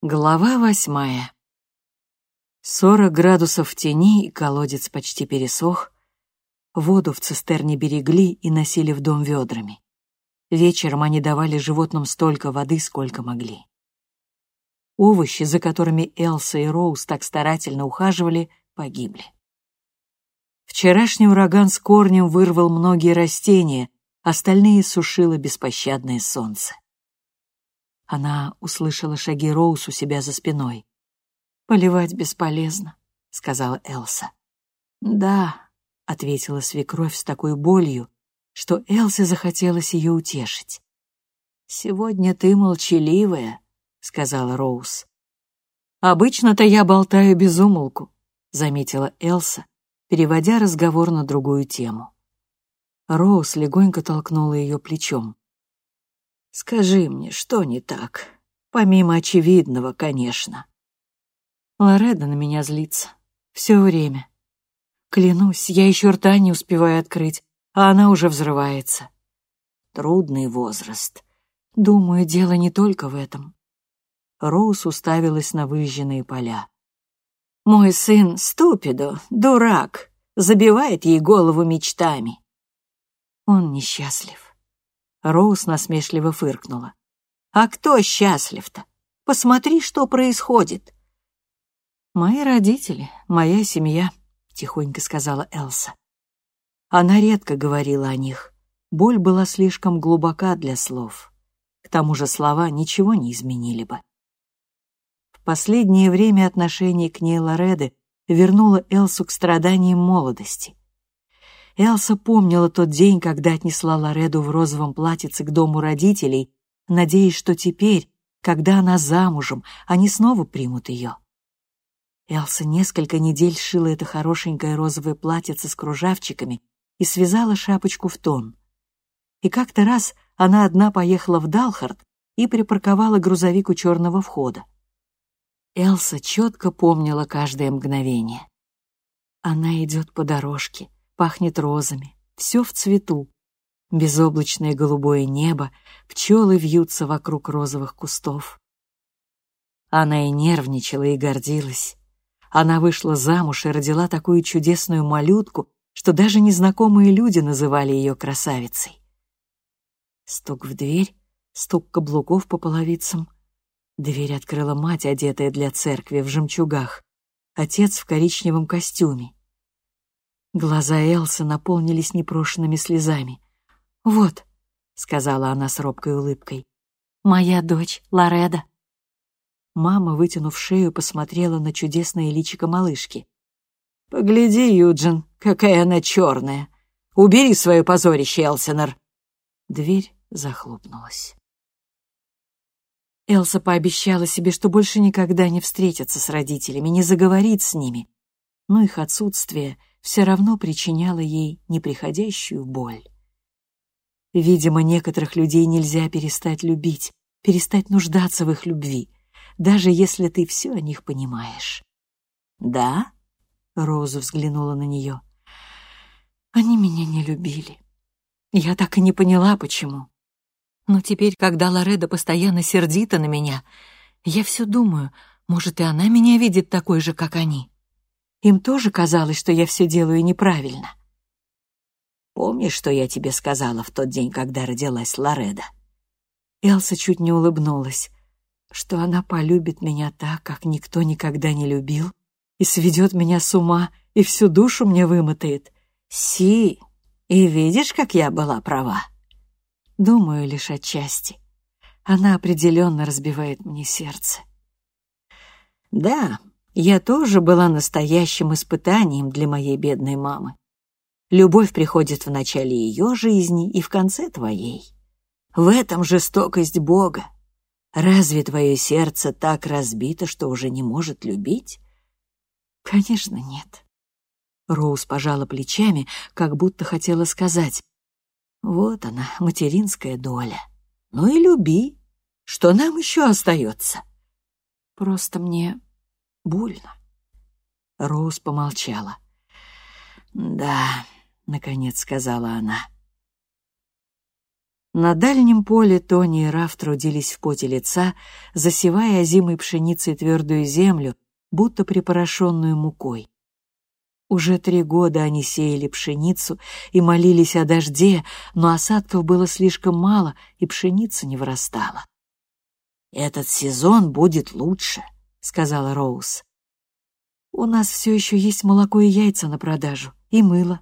Глава восьмая. Сорок градусов в тени, и колодец почти пересох. Воду в цистерне берегли и носили в дом ведрами. Вечером они давали животным столько воды, сколько могли. Овощи, за которыми Элса и Роуз так старательно ухаживали, погибли. Вчерашний ураган с корнем вырвал многие растения, остальные сушило беспощадное солнце. Она услышала шаги Роуз у себя за спиной. «Поливать бесполезно», — сказала Элса. «Да», — ответила свекровь с такой болью, что Элсе захотелось ее утешить. «Сегодня ты молчаливая», — сказала Роуз. «Обычно-то я болтаю без умолку», — заметила Элса, переводя разговор на другую тему. Роуз легонько толкнула ее плечом. Скажи мне, что не так? Помимо очевидного, конечно. Лореда на меня злится. Все время. Клянусь, я еще рта не успеваю открыть, а она уже взрывается. Трудный возраст. Думаю, дело не только в этом. Роуз уставилась на выжженные поля. Мой сын Ступидо, дурак, забивает ей голову мечтами. Он несчастлив. Роуз насмешливо фыркнула. «А кто счастлив-то? Посмотри, что происходит!» «Мои родители, моя семья», — тихонько сказала Элса. Она редко говорила о них. Боль была слишком глубока для слов. К тому же слова ничего не изменили бы. В последнее время отношение к ней Лореды вернуло Элсу к страданиям молодости. Элса помнила тот день, когда отнесла Лореду в розовом платьице к дому родителей, надеясь, что теперь, когда она замужем, они снова примут ее. Элса несколько недель шила это хорошенькое розовое платьице с кружавчиками и связала шапочку в тон. И как-то раз она одна поехала в Далхард и припарковала грузовик у черного входа. Элса четко помнила каждое мгновение. Она идет по дорожке, пахнет розами, все в цвету. Безоблачное голубое небо, пчелы вьются вокруг розовых кустов. Она и нервничала, и гордилась. Она вышла замуж и родила такую чудесную малютку, что даже незнакомые люди называли ее красавицей. Стук в дверь, стук каблуков по половицам. Дверь открыла мать, одетая для церкви в жемчугах, отец в коричневом костюме. Глаза Элсы наполнились непрошенными слезами. «Вот», — сказала она с робкой улыбкой, — «моя дочь Лореда». Мама, вытянув шею, посмотрела на чудесное личико малышки. «Погляди, Юджин, какая она черная! Убери свое позорище, Элсинор!» Дверь захлопнулась. Элса пообещала себе, что больше никогда не встретится с родителями, не заговорит с ними. Но их отсутствие все равно причиняло ей неприходящую боль. Видимо, некоторых людей нельзя перестать любить, перестать нуждаться в их любви, даже если ты все о них понимаешь. «Да?» — Роза взглянула на нее. «Они меня не любили. Я так и не поняла, почему. Но теперь, когда Лореда постоянно сердита на меня, я все думаю, может, и она меня видит такой же, как они». Им тоже казалось, что я все делаю неправильно. Помнишь, что я тебе сказала в тот день, когда родилась Лореда? Элса чуть не улыбнулась, что она полюбит меня так, как никто никогда не любил, и сведет меня с ума, и всю душу мне вымотает. Си, и видишь, как я была права? Думаю, лишь отчасти. Она определенно разбивает мне сердце. Да, я тоже была настоящим испытанием для моей бедной мамы. Любовь приходит в начале ее жизни и в конце твоей. В этом жестокость Бога. Разве твое сердце так разбито, что уже не может любить? Конечно, нет. Роуз пожала плечами, как будто хотела сказать. Вот она, материнская доля. Ну и люби. Что нам еще остается? Просто мне больно. Роуз помолчала. «Да», — наконец сказала она. На дальнем поле Тони и Раф трудились в поте лица, засевая озимой пшеницей твердую землю, будто припорошенную мукой. Уже три года они сеяли пшеницу и молились о дожде, но осадков было слишком мало, и пшеница не вырастала. «Этот сезон будет лучше», — сказала Роуз. «У нас все еще есть молоко и яйца на продажу, и мыло».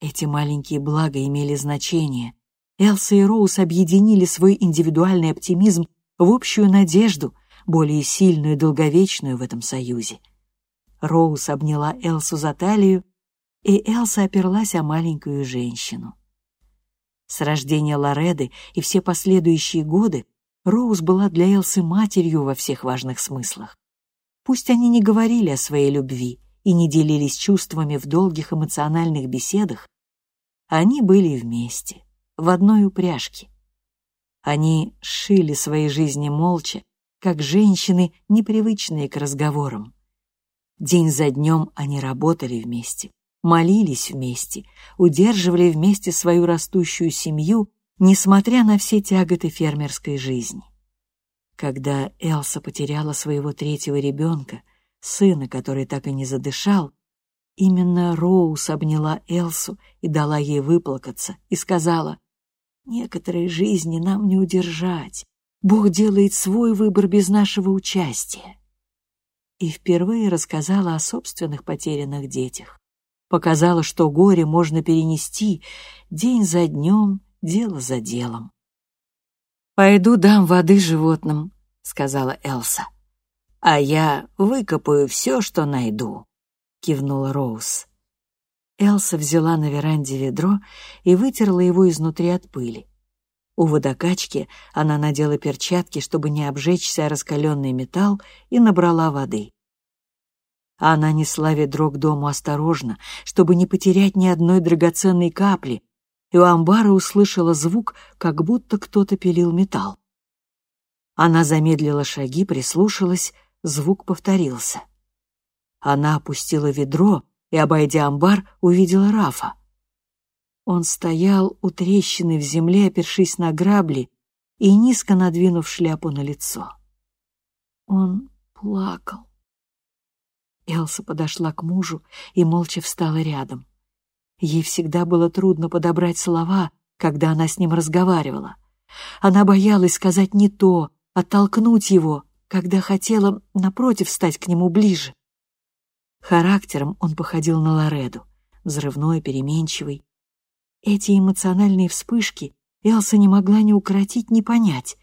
Эти маленькие блага имели значение. Элса и Роуз объединили свой индивидуальный оптимизм в общую надежду, более сильную и долговечную в этом союзе. Роуз обняла Элсу за талию, и Элса оперлась о маленькую женщину. С рождения Лореды и все последующие годы Роуз была для Элсы матерью во всех важных смыслах. Пусть они не говорили о своей любви и не делились чувствами в долгих эмоциональных беседах, они были вместе, в одной упряжке. Они шили свои жизни молча, как женщины, непривычные к разговорам. День за днем они работали вместе, молились вместе, удерживали вместе свою растущую семью, несмотря на все тяготы фермерской жизни. Когда Элса потеряла своего третьего ребенка, сына, который так и не задышал, именно Роуз обняла Элсу и дала ей выплакаться, и сказала, «Некоторые жизни нам не удержать. Бог делает свой выбор без нашего участия и впервые рассказала о собственных потерянных детях. Показала, что горе можно перенести день за днем, дело за делом. «Пойду дам воды животным», — сказала Элса. «А я выкопаю все, что найду», — кивнула Роуз. Элса взяла на веранде ведро и вытерла его изнутри от пыли. У водокачки она надела перчатки, чтобы не обжечься раскаленный металл, и набрала воды. Она несла ведро к дому осторожно, чтобы не потерять ни одной драгоценной капли, и у амбара услышала звук, как будто кто-то пилил металл. Она замедлила шаги, прислушалась, звук повторился. Она опустила ведро и, обойдя амбар, увидела Рафа. Он стоял у трещины в земле, опершись на грабли и низко надвинув шляпу на лицо. Он плакал. Элса подошла к мужу и молча встала рядом. Ей всегда было трудно подобрать слова, когда она с ним разговаривала. Она боялась сказать не то, оттолкнуть его, когда хотела, напротив, стать к нему ближе. Характером он походил на Лореду, взрывной, переменчивый, эти эмоциональные вспышки Элса не могла ни укротить, ни понять,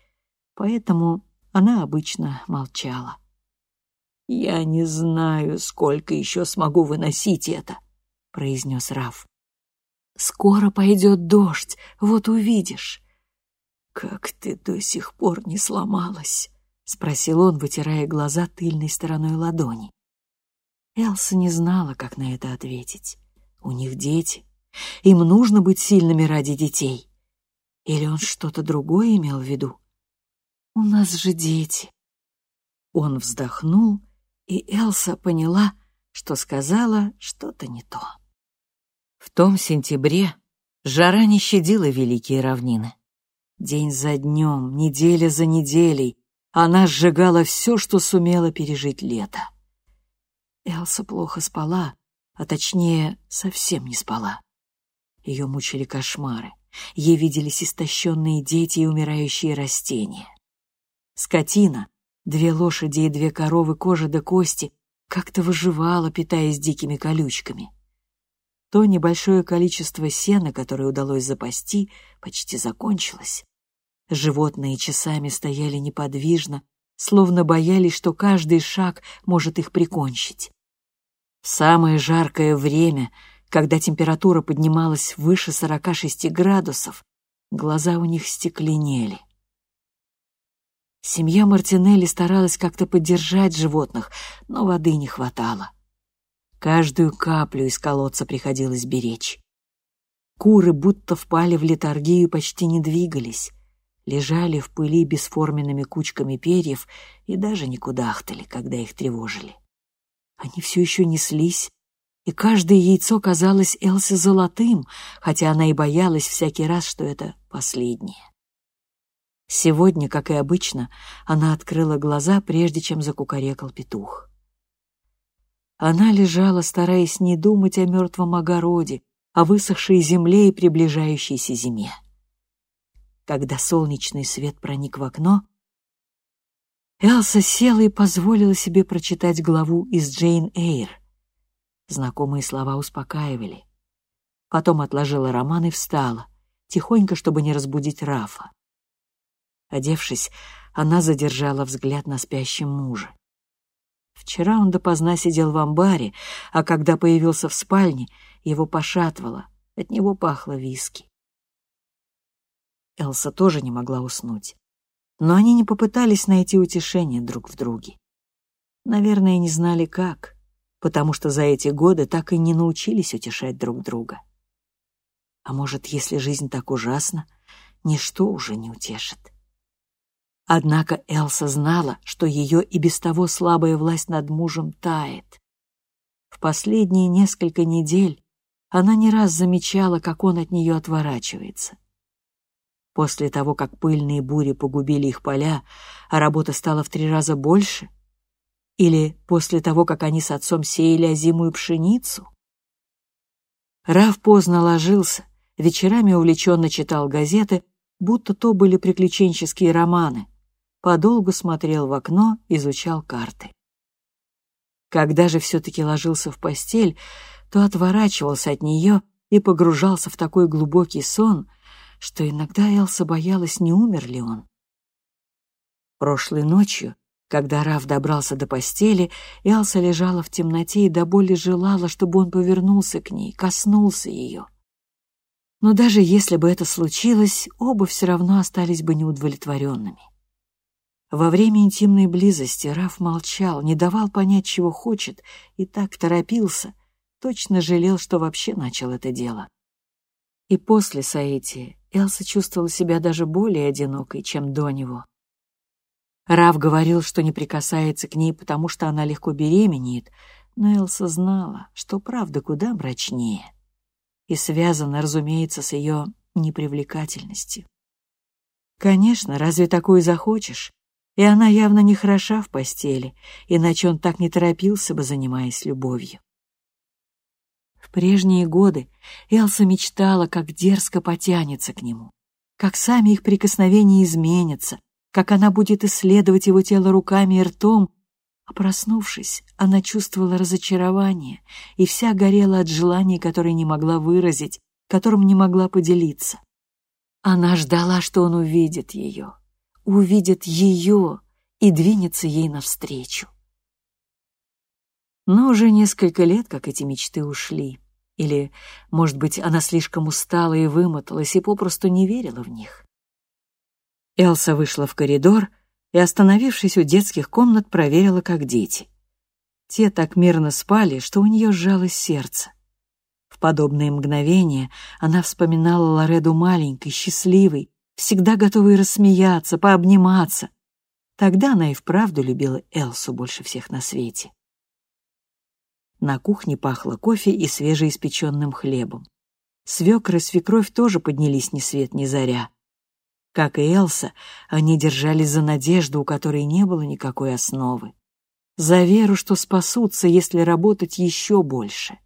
поэтому она обычно молчала. «Я не знаю, сколько еще смогу выносить это», — произнес Раф. «Скоро пойдет дождь, вот увидишь». «Как ты до сих пор не сломалась?» — спросил он, вытирая глаза тыльной стороной ладони. Элса не знала, как на это ответить. У них дети, им нужно быть сильными ради детей. Или он что-то другое имел в виду? У нас же дети. Он вздохнул, и Элса поняла, что сказала что-то не то. В том сентябре жара не щадила великие равнины. День за днем, неделя за неделей она сжигала все, что сумела пережить лето. Элса плохо спала, а точнее, совсем не спала. Ее мучили кошмары. Ей виделись истощенные дети и умирающие растения. Скотина, две лошади и две коровы кожи до кости, как-то выживала, питаясь дикими колючками. То небольшое количество сена, которое удалось запасти, почти закончилось. Животные часами стояли неподвижно, словно боялись, что каждый шаг может их прикончить. В самое жаркое время когда температура поднималась выше 46 градусов, глаза у них стекленели. Семья Мартинелли старалась как-то поддержать животных, но воды не хватало. Каждую каплю из колодца приходилось беречь. Куры будто впали в летаргию почти не двигались, лежали в пыли бесформенными кучками перьев и даже не кудахтали, когда их тревожили. Они все еще неслись, и каждое яйцо казалось Элсе золотым, хотя она и боялась всякий раз, что это последнее. Сегодня, как и обычно, она открыла глаза, прежде чем закукарекал петух. Она лежала, стараясь не думать о мертвом огороде, о высохшей земле и приближающейся зиме. Когда солнечный свет проник в окно, Элса села и позволила себе прочитать главу из Джейн Эйр. Знакомые слова успокаивали. Потом отложила роман и встала, тихонько, чтобы не разбудить Рафа. Одевшись, она задержала взгляд на спящем муже. Вчера он допоздна сидел в амбаре, а когда появился в спальне, его пошатывало, от него пахло виски. Элса тоже не могла уснуть но они не попытались найти утешение друг в друге. Наверное, не знали как, потому что за эти годы так и не научились утешать друг друга. А может, если жизнь так ужасна, ничто уже не утешит. Однако Элса знала, что ее и без того слабая власть над мужем тает. В последние несколько недель она не раз замечала, как он от нее отворачивается. После того, как пыльные бури погубили их поля, а работа стала в три раза больше? Или после того, как они с отцом сеяли озимую пшеницу? Раф поздно ложился, вечерами увлеченно читал газеты, будто то были приключенческие романы. Подолгу смотрел в окно, изучал карты. Когда же все-таки ложился в постель, то отворачивался от нее и погружался в такой глубокий сон — что иногда Элса боялась, не умер ли он. Прошлой ночью, когда Раф добрался до постели, Элса лежала в темноте и до боли желала, чтобы он повернулся к ней, коснулся ее. Но даже если бы это случилось, оба все равно остались бы неудовлетворенными. Во время интимной близости Раф молчал, не давал понять, чего хочет, и так торопился, точно жалел, что вообще начал это дело. И после Саития Элса чувствовала себя даже более одинокой, чем до него. Рав говорил, что не прикасается к ней, потому что она легко беременеет, но Элса знала, что правда куда мрачнее и связана, разумеется, с ее непривлекательностью. Конечно, разве такое захочешь? И она явно не хороша в постели, иначе он так не торопился бы, занимаясь любовью. В прежние годы Элса мечтала, как дерзко потянется к нему, как сами их прикосновения изменятся, как она будет исследовать его тело руками и ртом, а проснувшись, она чувствовала разочарование и вся горела от желаний, которые не могла выразить, которым не могла поделиться. Она ждала, что он увидит ее, увидит ее и двинется ей навстречу. Но уже несколько лет, как эти мечты ушли. Или, может быть, она слишком устала и вымоталась и попросту не верила в них. Элса вышла в коридор и, остановившись у детских комнат, проверила, как дети. Те так мирно спали, что у нее сжалось сердце. В подобные мгновения она вспоминала Лореду маленькой, счастливой, всегда готовой рассмеяться, пообниматься. Тогда она и вправду любила Элсу больше всех на свете. На кухне пахло кофе и свежеиспеченным хлебом. Свекры и свекровь тоже поднялись ни свет ни заря. Как и Элса, они держались за надежду, у которой не было никакой основы. За веру, что спасутся, если работать еще больше.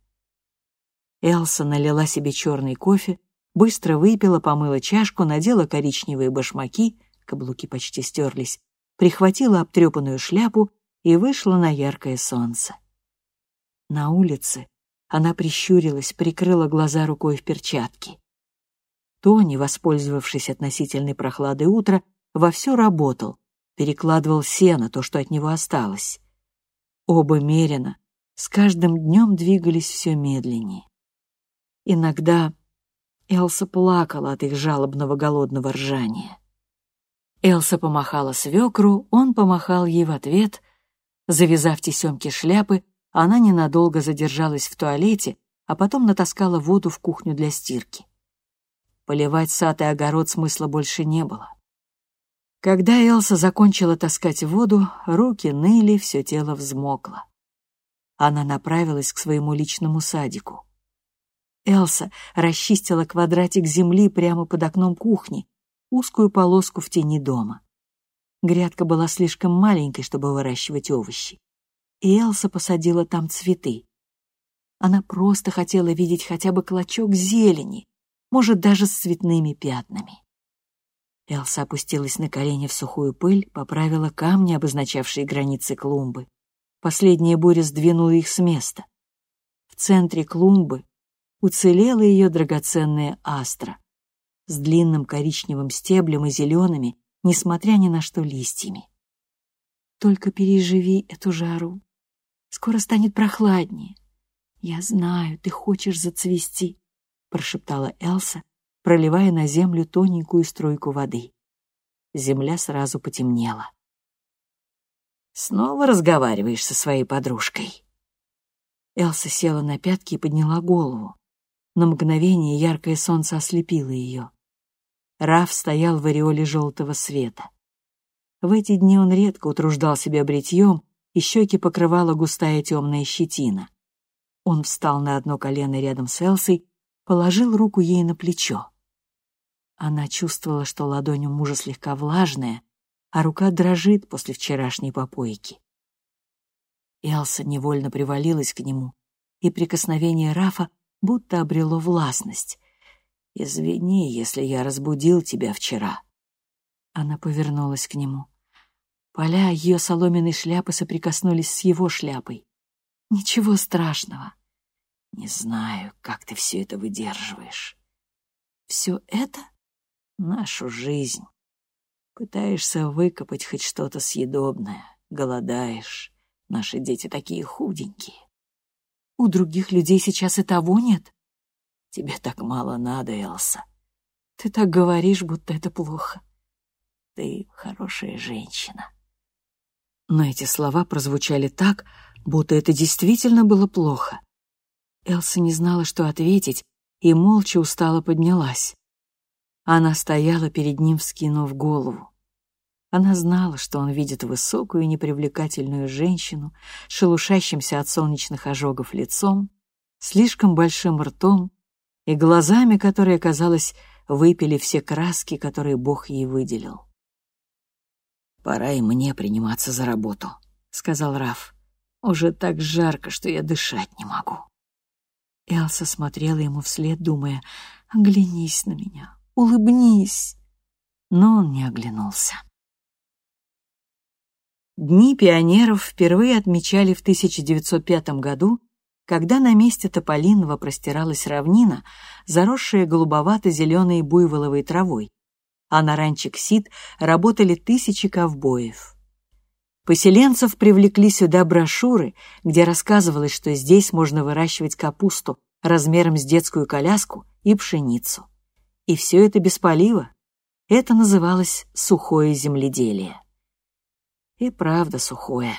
Элса налила себе черный кофе, быстро выпила, помыла чашку, надела коричневые башмаки, каблуки почти стерлись, прихватила обтрепанную шляпу и вышла на яркое солнце. На улице она прищурилась, прикрыла глаза рукой в перчатке. Тони, воспользовавшись относительной прохладой утра, вовсю работал, перекладывал сено, то, что от него осталось. Оба мерено, с каждым днем двигались все медленнее. Иногда Элса плакала от их жалобного голодного ржания. Элса помахала свекру, он помахал ей в ответ. Завязав тесемки шляпы, она ненадолго задержалась в туалете, а потом натаскала воду в кухню для стирки. Поливать сад и огород смысла больше не было. Когда Элса закончила таскать воду, руки ныли, все тело взмокло. она направилась к своему личному садику. Элса расчистила квадратик земли прямо под окном кухни, узкую полоску в тени дома. Грядка была слишком маленькой, чтобы выращивать овощи. И Элса посадила там цветы. Она просто хотела видеть хотя бы клочок зелени, может, даже с цветными пятнами. Элса опустилась на колени в сухую пыль, поправила камни, обозначавшие границы клумбы. Последняя буря сдвинула их с места. В центре клумбы уцелела ее драгоценная астра с длинным коричневым стеблем и зелеными, несмотря ни на что листьями. Только переживи эту жару. Скоро станет прохладнее. Я знаю, ты хочешь зацвести, прошептала Элса, проливая на землю тоненькую струйку воды. Земля сразу потемнела. Снова разговариваешь со своей подружкой. Элса села на пятки и подняла голову. На мгновение яркое солнце ослепило ее. Раф стоял в ореоле желтого света. В эти дни он редко утруждал себя бритьем, и щеки покрывала густая темная щетина. Он встал на одно колено рядом с Элсой, положил руку ей на плечо. Она чувствовала, что ладонь у мужа слегка влажная, а рука дрожит после вчерашней попойки. Элса невольно привалилась к нему, и прикосновение Рафа будто обрело властность. «Извини, если я разбудил тебя вчера». Она повернулась к нему. Поля ее соломенной шляпы соприкоснулись с его шляпой. «Ничего страшного». «Не знаю, как ты все это выдерживаешь». «Все это?» нашу жизнь. Пытаешься выкопать хоть что-то съедобное, голодаешь. Наши дети такие худенькие. У других людей сейчас и того нет. Тебе так мало надо, Элса. Ты так говоришь, будто это плохо. Ты хорошая женщина. Но эти слова прозвучали так, будто это действительно было плохо. Элса не знала, что ответить, и молча устало поднялась. Она стояла перед ним, вскинув голову. Она знала, что он видит высокую и непривлекательную женщину, шелушащимся от солнечных ожогов лицом, слишком большим ртом и глазами, которые, казалось, выпили все краски, которые Бог ей выделил. «Пора и мне приниматься за работу», — сказал Раф. «Уже так жарко, что я дышать не могу». Элса смотрела ему вслед, думая, «Оглянись на меня, улыбнись!» Но он не оглянулся. Дни пионеров впервые отмечали в 1905 году, когда на месте Тополиного простиралась равнина, заросшая голубовато-зеленой буйволовой травой, а на ранче Ксит работали тысячи ковбоев. Поселенцев привлекли сюда брошюры, где рассказывалось, что здесь можно выращивать капусту размером с детскую коляску и пшеницу. И все это без полива. Это называлось сухое земледелие. И правда сухое.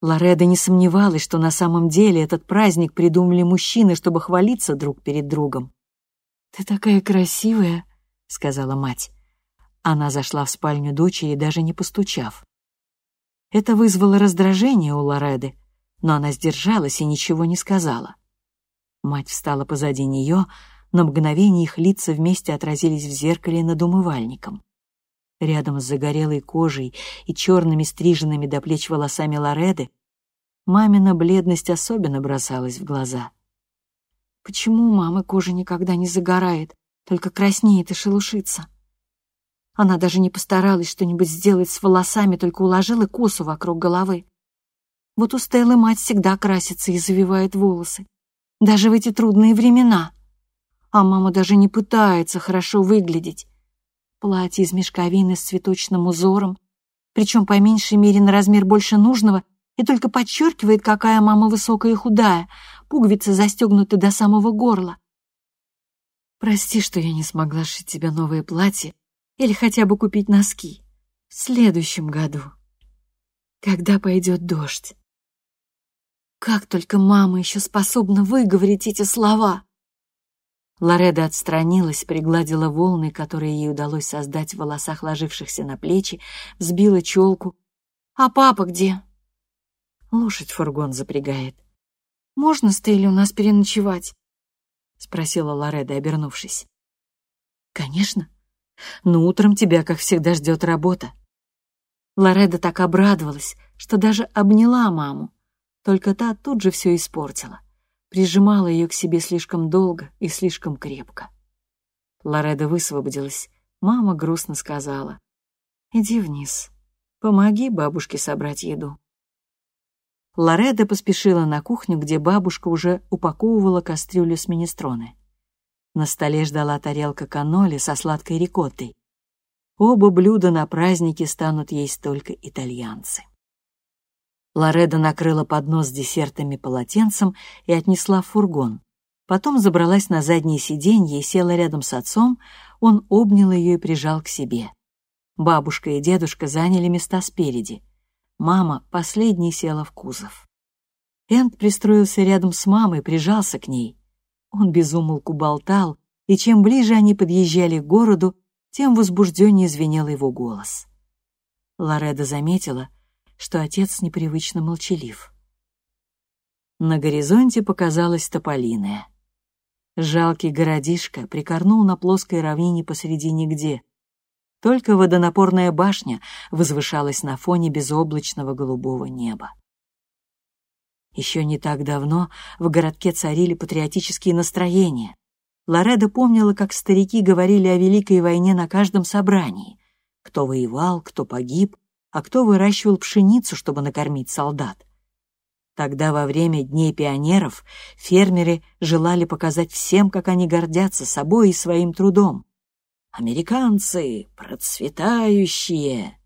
Лореда не сомневалась, что на самом деле этот праздник придумали мужчины, чтобы хвалиться друг перед другом. «Ты такая красивая», — сказала мать. Она зашла в спальню дочери, даже не постучав. Это вызвало раздражение у Лореды, но она сдержалась и ничего не сказала. Мать встала позади нее, на мгновение их лица вместе отразились в зеркале над умывальником. Рядом с загорелой кожей и черными стриженными до плеч волосами Лореды мамина бледность особенно бросалась в глаза. Почему у мамы кожа никогда не загорает, только краснеет и шелушится? Она даже не постаралась что-нибудь сделать с волосами, только уложила косу вокруг головы. Вот у Стеллы мать всегда красится и завивает волосы. Даже в эти трудные времена а мама даже не пытается хорошо выглядеть. Платье из мешковины с цветочным узором, причем по меньшей мере на размер больше нужного, и только подчеркивает, какая мама высокая и худая, пуговицы застегнуты до самого горла. Прости, что я не смогла шить тебе новое платье или хотя бы купить носки. В следующем году, когда пойдет дождь. Как только мама еще способна выговорить эти слова. Лореда отстранилась, пригладила волны, которые ей удалось создать в волосах, ложившихся на плечи, взбила челку. «А папа где?» Лошадь фургон запрягает. «Можно Стелле у нас переночевать?» — спросила Лореда, обернувшись. «Конечно. Но утром тебя, как всегда, ждет работа». Лореда так обрадовалась, что даже обняла маму. Только та тут же все испортила. Прижимала ее к себе слишком долго и слишком крепко. Лореда высвободилась. Мама грустно сказала. «Иди вниз. Помоги бабушке собрать еду». Лореда поспешила на кухню, где бабушка уже упаковывала кастрюлю с министроны. На столе ждала тарелка каноли со сладкой рикоттой. Оба блюда на празднике станут есть только итальянцы. Лореда накрыла поднос с десертами полотенцем и отнесла в фургон. Потом забралась на заднее сиденье и села рядом с отцом, он обнял ее и прижал к себе. Бабушка и дедушка заняли места спереди. Мама последней села в кузов. Энд пристроился рядом с мамой, прижался к ней. Он безумолку болтал, и чем ближе они подъезжали к городу, тем возбужденнее звенел его голос. Лореда заметила, что отец непривычно молчалив. На горизонте показалась тополиная. Жалкий городишко прикорнул на плоской равнине посреди нигде, только водонапорная башня возвышалась на фоне безоблачного голубого неба. Еще не так давно в городке царили патриотические настроения. Лореда помнила, как старики говорили о Великой войне на каждом собрании. Кто воевал, кто погиб, а кто выращивал пшеницу, чтобы накормить солдат. Тогда во время Дней пионеров фермеры желали показать всем, как они гордятся собой и своим трудом. Американцы процветающие.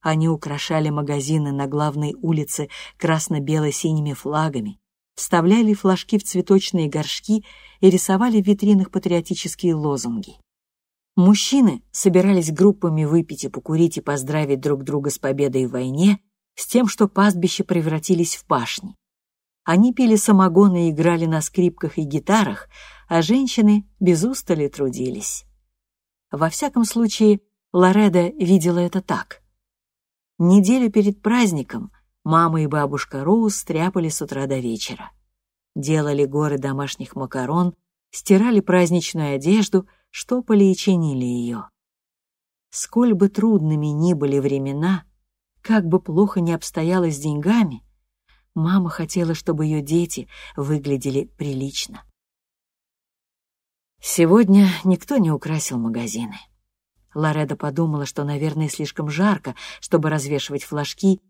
Они украшали магазины на главной улице красно-бело-синими флагами, вставляли флажки в цветочные горшки и рисовали в витринах патриотические лозунги. Мужчины собирались группами выпить и покурить и поздравить друг друга с победой в войне, с тем, что пастбища превратились в пашни. Они пили самогоны и играли на скрипках и гитарах, а женщины без устали трудились. Во всяком случае, Лореда видела это так. Неделю перед праздником мама и бабушка Роуз стряпали с утра до вечера. Делали горы домашних макарон, стирали праздничную одежду, штопали и чинили ее. Сколь бы трудными ни были времена, как бы плохо ни обстояло с деньгами, мама хотела, чтобы ее дети выглядели прилично. Сегодня никто не украсил магазины. Лореда подумала, что, наверное, слишком жарко, чтобы развешивать флажки,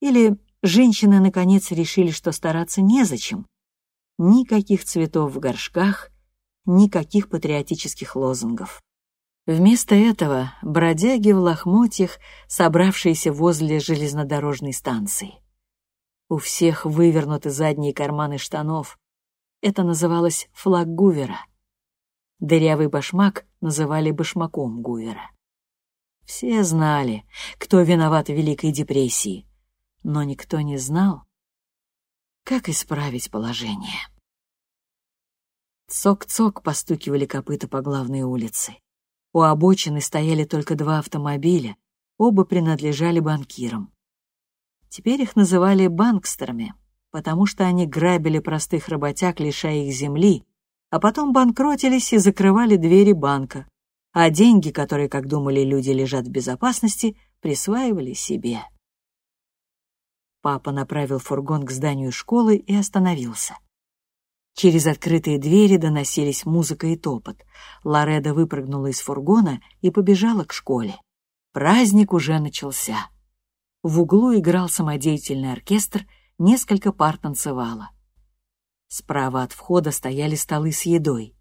или женщины, наконец, решили, что стараться незачем. Никаких цветов в горшках, никаких патриотических лозунгов. Вместо этого бродяги в лохмотьях, собравшиеся возле железнодорожной станции. У всех вывернуты задние карманы штанов. Это называлось флаг Гувера — Дырявый башмак называли башмаком Гувера. Все знали, кто виноват в Великой депрессии, но никто не знал, как исправить положение. Цок-цок постукивали копыта по главной улице. У обочины стояли только два автомобиля, оба принадлежали банкирам. Теперь их называли банкстерами, потому что они грабили простых работяг, лишая их земли, а потом банкротились и закрывали двери банка, а деньги, которые, как думали люди, лежат в безопасности, присваивали себе. Папа направил фургон к зданию школы и остановился. Через открытые двери доносились музыка и топот. Лореда выпрыгнула из фургона и побежала к школе. Праздник уже начался. В углу играл самодеятельный оркестр, несколько пар танцевало. Справа от входа стояли столы с едой.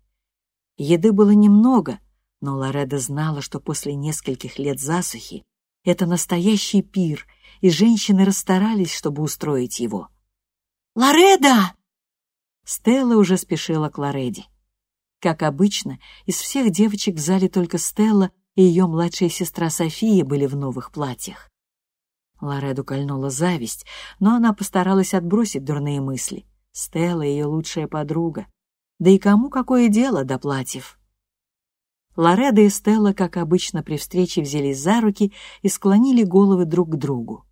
Еды было немного, но Лореда знала, что после нескольких лет засухи это настоящий пир, и женщины расстарались, чтобы устроить его. «Лореда!» Стелла уже спешила к Лореде. Как обычно, из всех девочек в зале только Стелла и ее младшая сестра София были в новых платьях. Лореду кольнула зависть, но она постаралась отбросить дурные мысли. Стелла — ее лучшая подруга. Да и кому какое дело до платьев? Лореда и Стелла, как обычно, при встрече взялись за руки и склонили головы друг к другу.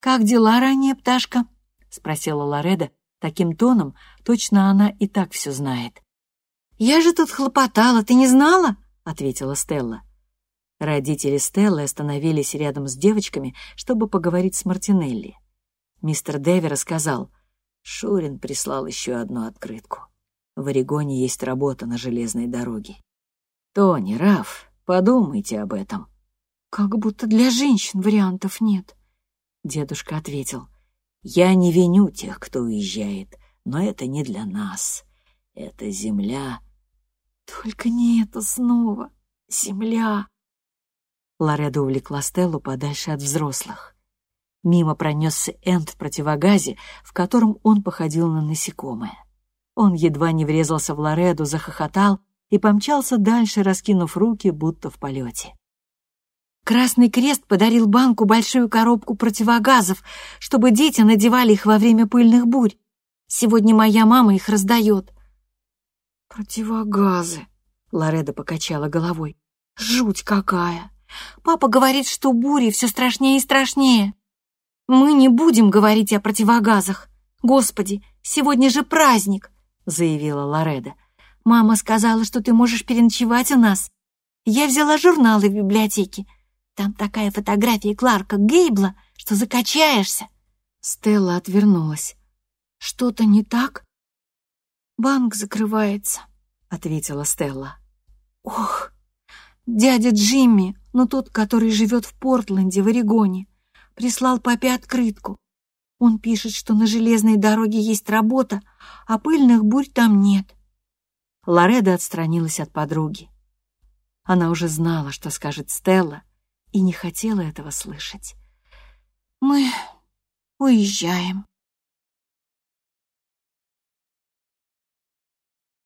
«Как дела, ранняя пташка?» спросила Лореда таким тоном, точно она и так все знает. «Я же тут хлопотала, ты не знала?» — ответила Стелла. Родители Стеллы остановились рядом с девочками, чтобы поговорить с Мартинелли. Мистер Дэви рассказал, Шурин прислал еще одну открытку. В Орегоне есть работа на железной дороге. Тони, Раф, подумайте об этом. Как будто для женщин вариантов нет. Дедушка ответил, я не виню тех, кто уезжает, но это не для нас. Это земля... Только не это снова. Земля. Лоредо увлекла Стеллу подальше от взрослых. Мимо пронесся Энд в противогазе, в котором он походил на насекомое. Он едва не врезался в Лореду, захохотал и помчался дальше, раскинув руки, будто в полете. Красный Крест подарил банку большую коробку противогазов, чтобы дети надевали их во время пыльных бурь. Сегодня моя мама их раздает. Противогазы, Лореда покачала головой. Жуть какая! Папа говорит, что бури все страшнее и страшнее. Мы не будем говорить о противогазах. Господи, сегодня же праздник, заявила Лореда. Мама сказала, что ты можешь переночевать у нас. Я взяла журналы в библиотеке. Там такая фотография Кларка Гейбла, что закачаешься. Стелла отвернулась. Что-то не так? Банк закрывается, ответила Стелла. Ох, дядя Джимми, ну тот, который живет в Портленде, в Орегоне, прислал папе открытку. Он пишет, что на железной дороге есть работа, а пыльных бурь там нет. Лореда отстранилась от подруги. Она уже знала, что скажет Стелла, и не хотела этого слышать. «Мы уезжаем»,